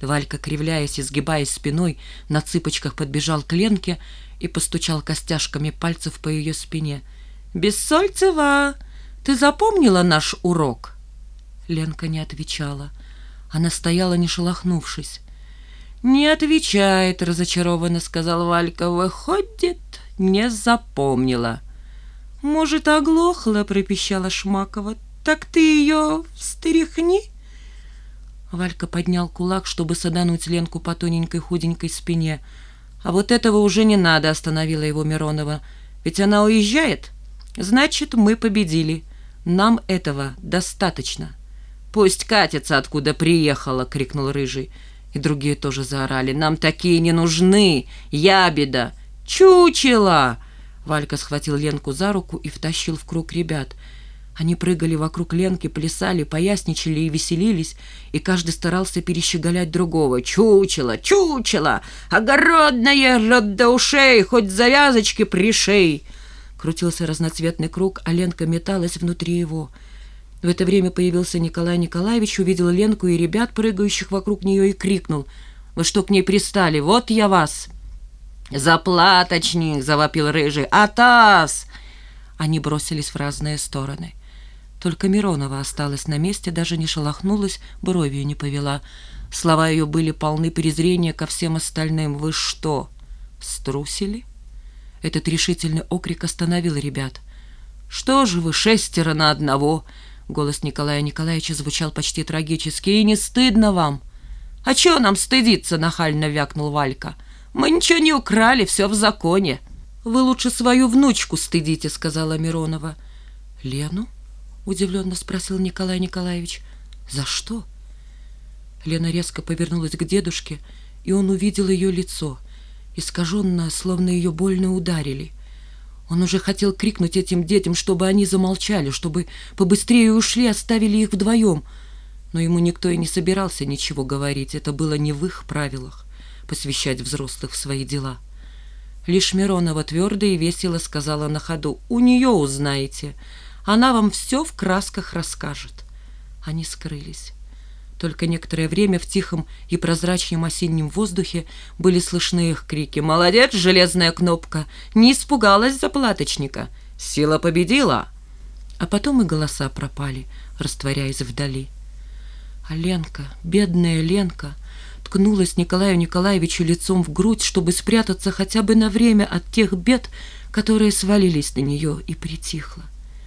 Валька, кривляясь и сгибаясь спиной, на цыпочках подбежал к Ленке и постучал костяшками пальцев по ее спине. «Бессольцева, ты запомнила наш урок?» Ленка не отвечала. Она стояла, не шелохнувшись. «Не отвечает», — разочарованно сказал Валька. «Выходит, не запомнила». «Может, оглохла?» — пропищала Шмакова. «Так ты ее встряхни?» Валька поднял кулак, чтобы садануть Ленку по тоненькой худенькой спине. «А вот этого уже не надо», — остановила его Миронова. «Ведь она уезжает? Значит, мы победили. Нам этого достаточно». «Пусть катится, откуда приехала!» — крикнул Рыжий. И другие тоже заорали. «Нам такие не нужны! Ябеда! Чучело!» Валька схватил Ленку за руку и втащил в круг ребят. Они прыгали вокруг Ленки, плясали, поясничали и веселились, и каждый старался перещеголять другого. «Чучело! Чучело! Огородное! Рот до ушей! Хоть завязочки пришей!» Крутился разноцветный круг, а Ленка металась внутри его. В это время появился Николай Николаевич, увидел Ленку и ребят, прыгающих вокруг нее, и крикнул. «Вы что к ней пристали? Вот я вас!» «Заплаточник!» — завопил Рыжий. «Атас!» Они бросились в разные стороны. Только Миронова осталась на месте, даже не шелохнулась, бровью не повела. Слова ее были полны презрения ко всем остальным. «Вы что, струсили?» Этот решительный окрик остановил ребят. «Что же вы, шестеро на одного?» Голос Николая Николаевича звучал почти трагически. «И не стыдно вам?» «А чего нам стыдиться?» — нахально вякнул Валька. «Мы ничего не украли, все в законе». «Вы лучше свою внучку стыдите», — сказала Миронова. «Лену?» — удивленно спросил Николай Николаевич. «За что?» Лена резко повернулась к дедушке, и он увидел ее лицо, искаженное, словно ее больно ударили. Он уже хотел крикнуть этим детям, чтобы они замолчали, чтобы побыстрее ушли, оставили их вдвоем. Но ему никто и не собирался ничего говорить, это было не в их правилах посвящать взрослых в свои дела. Лишь Миронова твердо и весело сказала на ходу, «У нее узнаете, она вам все в красках расскажет». Они скрылись. Только некоторое время в тихом и прозрачном осеннем воздухе были слышны их крики. «Молодец, железная кнопка! Не испугалась заплаточника! Сила победила!» А потом и голоса пропали, растворяясь вдали. А Ленка, бедная Ленка, ткнулась Николаю Николаевичу лицом в грудь, чтобы спрятаться хотя бы на время от тех бед, которые свалились на нее, и притихла.